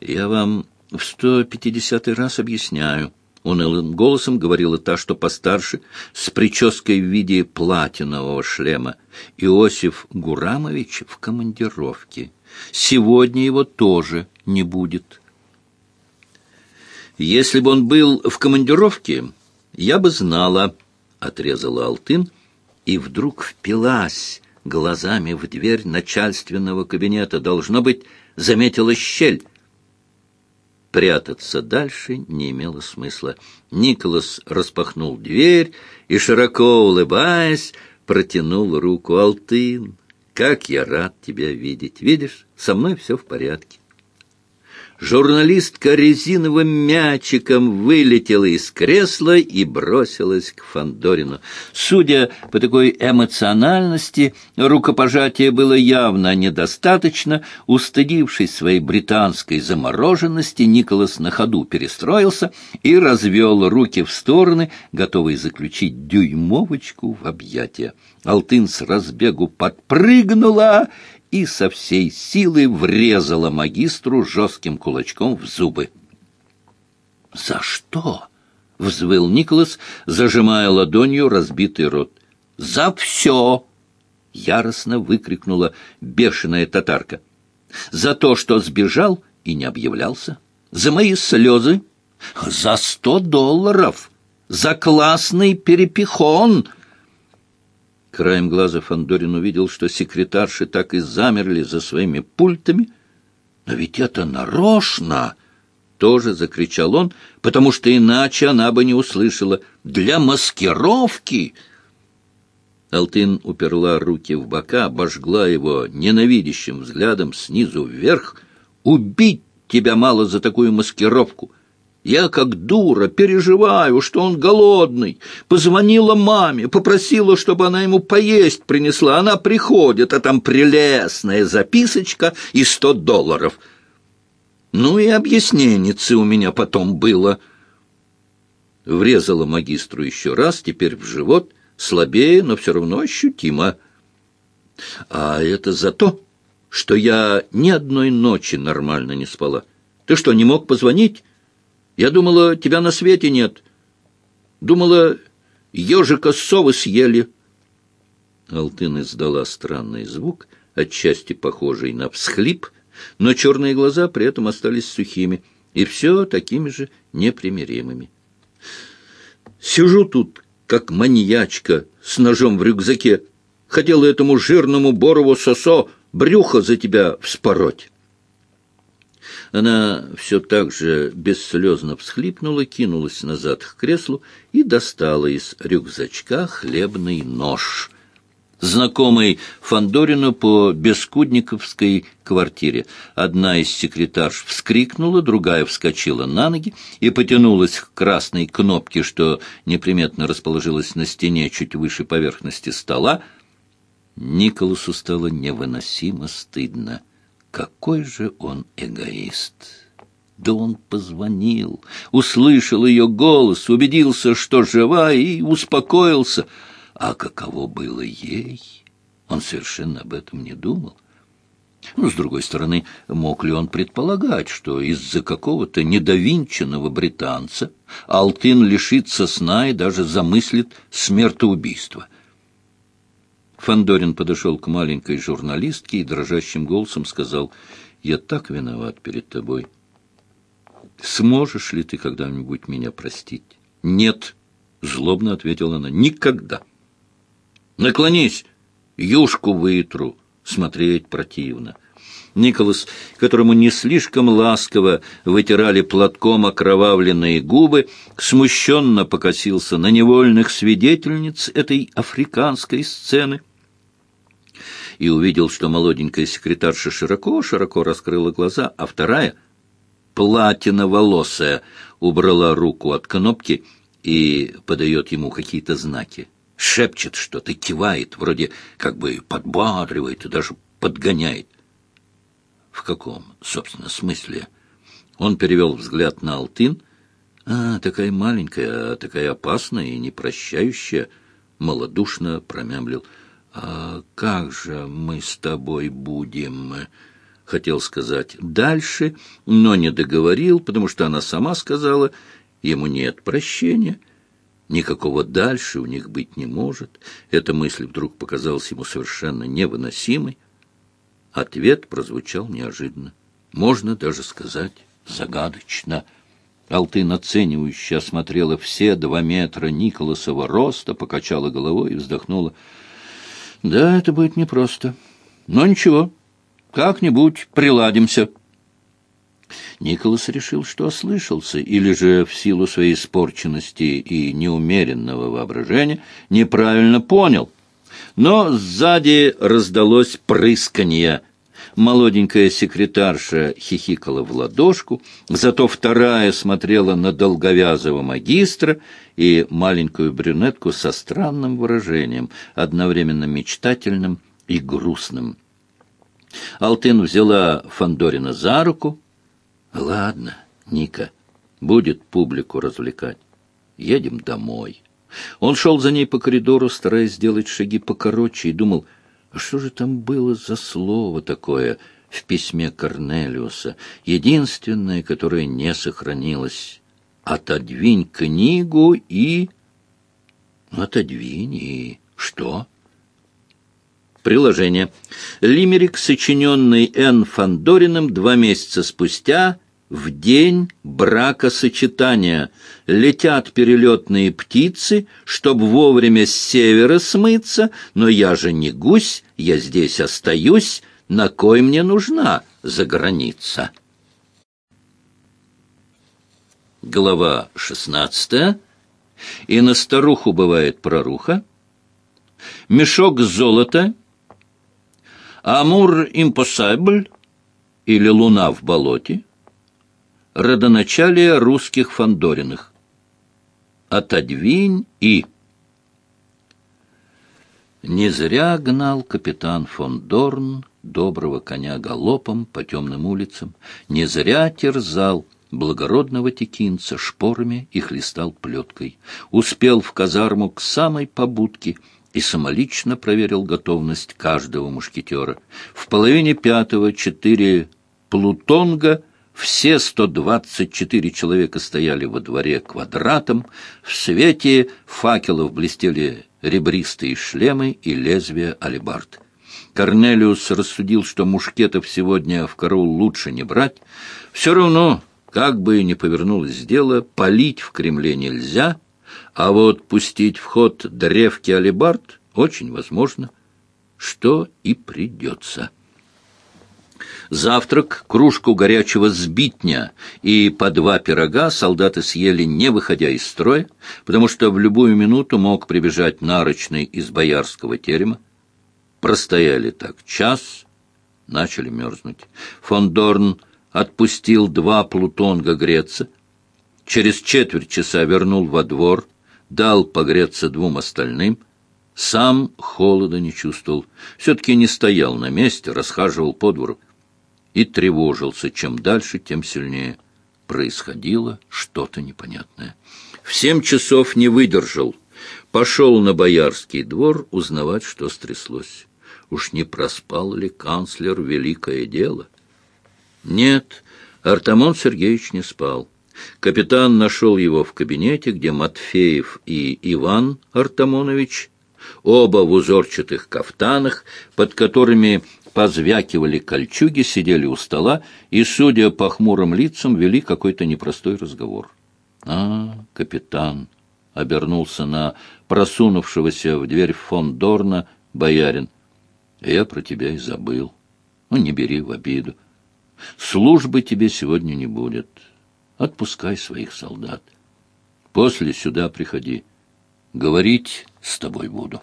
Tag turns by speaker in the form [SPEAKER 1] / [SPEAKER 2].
[SPEAKER 1] Я вам в сто пятидесятый раз объясняю. Унылым голосом говорила та, что постарше, с прической в виде платинового шлема. Иосиф Гурамович в командировке. Сегодня его тоже не будет. Если бы он был в командировке, я бы знала, — отрезала Алтын, и вдруг впилась глазами в дверь начальственного кабинета. Должно быть, заметила щель. Прятаться дальше не имело смысла. Николас распахнул дверь и, широко улыбаясь, протянул руку. «Алтын, как я рад тебя видеть! Видишь, со мной все в порядке. Журналистка резиновым мячиком вылетела из кресла и бросилась к Фандорину. Судя по такой эмоциональности, рукопожатия было явно недостаточно. Устыдившись своей британской замороженности, Николас на ходу перестроился и развел руки в стороны, готовый заключить дюймовочку в объятия. Алтын с разбегу подпрыгнула и со всей силы врезала магистру жестким кулачком в зубы. «За что?» — взвыл Николас, зажимая ладонью разбитый рот. «За все!» — яростно выкрикнула бешеная татарка. «За то, что сбежал и не объявлялся. За мои слезы. За сто долларов. За классный перепихон!» Краем глаза Фандорин увидел, что секретарши так и замерли за своими пультами. «Но ведь это нарочно!» — тоже закричал он, потому что иначе она бы не услышала. «Для маскировки!» Алтын уперла руки в бока, обожгла его ненавидящим взглядом снизу вверх. «Убить тебя мало за такую маскировку!» Я, как дура, переживаю, что он голодный. Позвонила маме, попросила, чтобы она ему поесть принесла. Она приходит, а там прелестная записочка и сто долларов. Ну и объясненицы у меня потом было. Врезала магистру еще раз, теперь в живот, слабее, но все равно ощутимо. А это за то, что я ни одной ночи нормально не спала. Ты что, не мог позвонить? Я думала, тебя на свете нет. Думала, ежика совы съели. Алтын издала странный звук, отчасти похожий на всхлип, но черные глаза при этом остались сухими и все такими же непримиримыми. Сижу тут, как маньячка, с ножом в рюкзаке. Хотела этому жирному Борову Сосо брюхо за тебя вспороть. Она все так же бесслезно всхлипнула, кинулась назад к креслу и достала из рюкзачка хлебный нож, знакомый Фандорину по Бескудниковской квартире. Одна из секретарш вскрикнула, другая вскочила на ноги и потянулась к красной кнопке, что неприметно расположилась на стене чуть выше поверхности стола. Николасу стало невыносимо стыдно. Какой же он эгоист! Да он позвонил, услышал ее голос, убедился, что жива, и успокоился. А каково было ей? Он совершенно об этом не думал. Ну, с другой стороны, мог ли он предполагать, что из-за какого-то недовинченного британца Алтын лишится сна и даже замыслит смертоубийство — Фандорин подошел к маленькой журналистке и дрожащим голосом сказал, «Я так виноват перед тобой. Сможешь ли ты когда-нибудь меня простить?» «Нет», — злобно ответила она, — «никогда». «Наклонись, юшку вытру, смотреть противно». Николас, которому не слишком ласково вытирали платком окровавленные губы, смущенно покосился на невольных свидетельниц этой африканской сцены и увидел, что молоденькая секретарша широко-широко раскрыла глаза, а вторая, платиноволосая, убрала руку от кнопки и подает ему какие-то знаки. Шепчет что-то, кивает, вроде как бы подбадривает и даже подгоняет. В каком, собственно, смысле? Он перевел взгляд на Алтын. А, такая маленькая, такая опасная и непрощающая, малодушно промямлил — «А как же мы с тобой будем? хотел сказать «дальше», но не договорил, потому что она сама сказала «ему нет прощения». Никакого дальше у них быть не может. Эта мысль вдруг показалась ему совершенно невыносимой. Ответ прозвучал неожиданно. Можно даже сказать загадочно. Алтын оценивающе осмотрела все два метра Николасова роста, покачала головой и вздохнула. Да, это будет непросто. Но ничего, как-нибудь приладимся. Николас решил, что ослышался, или же в силу своей испорченности и неумеренного воображения неправильно понял. Но сзади раздалось прысканье. Молоденькая секретарша хихикала в ладошку, зато вторая смотрела на долговязого магистра и маленькую брюнетку со странным выражением, одновременно мечтательным и грустным. Алтын взяла Фандорина за руку. «Ладно, Ника, будет публику развлекать. Едем домой». Он шел за ней по коридору, стараясь сделать шаги покороче, и думал, что же там было за слово такое в письме Корнелиуса, единственное, которое не сохранилось? «Отодвинь книгу и...» «Отодвинь и... что?» Приложение. Лимерик, сочиненный Н. Фандориным два месяца спустя, в день бракосочетания. Летят перелетные птицы, чтоб вовремя с севера смыться, но я же не гусь, я здесь остаюсь, на кой мне нужна за граница? Глава шестнадцатая. И на старуху бывает проруха. Мешок золота — Амур импосабль или Луна в болоте, родоначалие русских Фандориных. Отодвинь и... Не зря гнал капитан фон Дорн доброго коня галопом по темным улицам, не зря терзал благородного текинца шпорами и хлестал плеткой. Успел в казарму к самой побудке — и самолично проверил готовность каждого мушкетера. В половине пятого четыре плутонга, все 124 человека стояли во дворе квадратом, в свете факелов блестели ребристые шлемы и лезвия алебард. Корнелиус рассудил, что мушкетов сегодня в караул лучше не брать. Все равно, как бы ни повернулось дело, палить в Кремле нельзя — а вот пустить в ход древки алибард очень возможно, что и придется. Завтрак, кружку горячего сбитня и по два пирога солдаты съели, не выходя из строя, потому что в любую минуту мог прибежать нарочный из боярского терема. Простояли так час, начали мерзнуть. Фон Дорн отпустил два плутонга греться, через четверть часа вернул во двор — дал погреться двум остальным, сам холода не чувствовал, все-таки не стоял на месте, расхаживал по двору и тревожился, чем дальше, тем сильнее. Происходило что-то непонятное. В семь часов не выдержал, пошел на Боярский двор узнавать, что стряслось. Уж не проспал ли канцлер великое дело? Нет, Артамон Сергеевич не спал. Капитан нашел его в кабинете, где Матфеев и Иван Артамонович, оба в узорчатых кафтанах, под которыми позвякивали кольчуги, сидели у стола и, судя по хмурым лицам, вели какой-то непростой разговор. «А, капитан!» — обернулся на просунувшегося в дверь фон Дорна боярин. «Я про тебя и забыл. Ну, не бери в обиду. Службы тебе сегодня не будет отпускай своих солдат. После сюда приходи. Говорить с тобой буду».